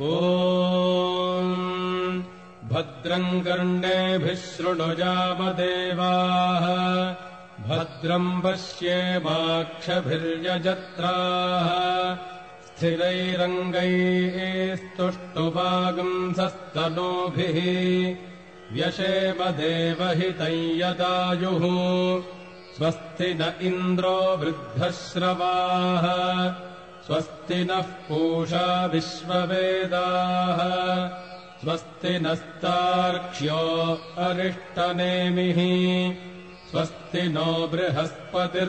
ओ भद्रम् कर्णेभिः शृणुजामदेवाः भद्रम् पश्येमाक्षभिर्यजत्राः स्थिरैरङ्गैस्तुष्टुवागुंसस्तनूभिः व्यशेमदेवहितम् यदायुः न इन्द्रो वृद्धश्रवाः स्वस्ति नः पूषा विश्ववेदाः। स्वस्ति नस्तार्क्ष्यो अरिष्टनेमिः। स्वस्ति नो बृहस्पतिर्दधातु।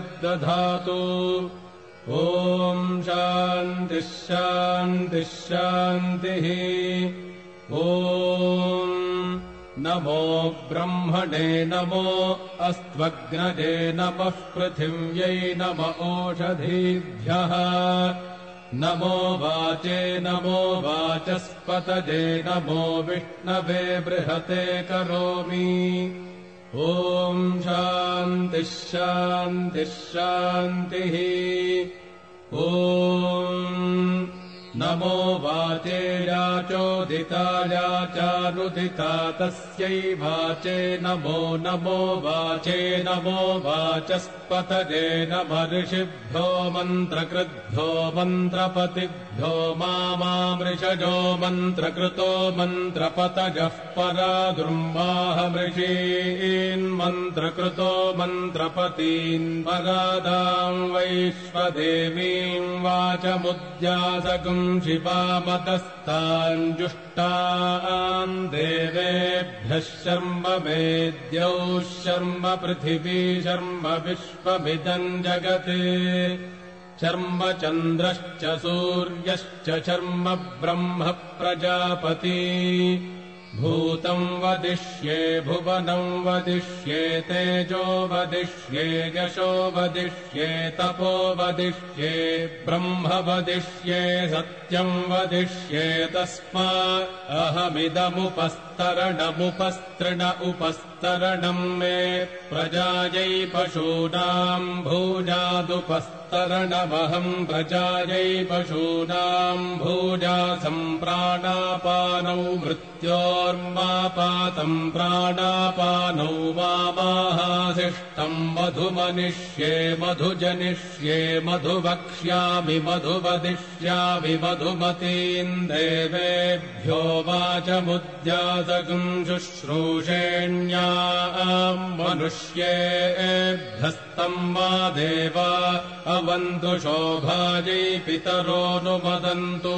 ॐ शान्तिः शान्तिः शान्तिः। ॐ नमो ब्रह्मणे नमो अस्त्वग्नजे नमः पृथिव्यै नम ओषधीभ्यः नमो वाचे नमो वाचस्पतजे नमो विष्णवे बृहते करोमि। ॐ शान्तिः शान्तिः शान्तिः। ॐ नमो वाचे याचोदिता तस्यै वाचे नमो नमो वाचे नमो वाचस्पतजे नम ऋषिभ्यो मन्त्रकृद्भ्यो मन्त्रपतिभ्यो मामृषजो मन्त्रकृतो मन्त्रपतजः परा दुर्माहमृषीन्मन्त्रकृतो मन्त्रपतीन् परादाम् वैश्वदेवीम् वाचमुद्यासकम् शिवामतस्ताञ्जुष्टान् देवेभ्यः शर्म वेद्यौ शर्म पृथिवी शर्म विश्वमिदम् जगत्। शर्म चन्द्रश्च सूर्यश्च शर्म ब्रह्म प्रजापती भूतम् वदिष्ये भुवनम् वदिष्ये तेजो वदिष्ये यशो वदिष्ये तपो वदिष्ये ब्रह्म वदिष्ये सत्यम् वदिष्ये तस्मा अहमिदमुपस्तरणमुपस्तृण उपस्तरणम् मे प्रजायै पशूनाम् भूजादुपस्तरणमहम् प्रजायै पशूनाम् भूजा सम्प्राणापानौ मृत्योर्मापातम् प्राणापानौ मामाहासिष्टम् मधुमनिष्ये मधुजनिष्ये मधुवक्ष्यामि मधुवदिष्यामि मधुमतीम् देवेभ्यो वाचमुद्यासकम् शुश्रूषेण्याम् मनुष्येभ्यस्तम् वा देवा अवन्तु शोभायै पितरोऽनुमदन्तु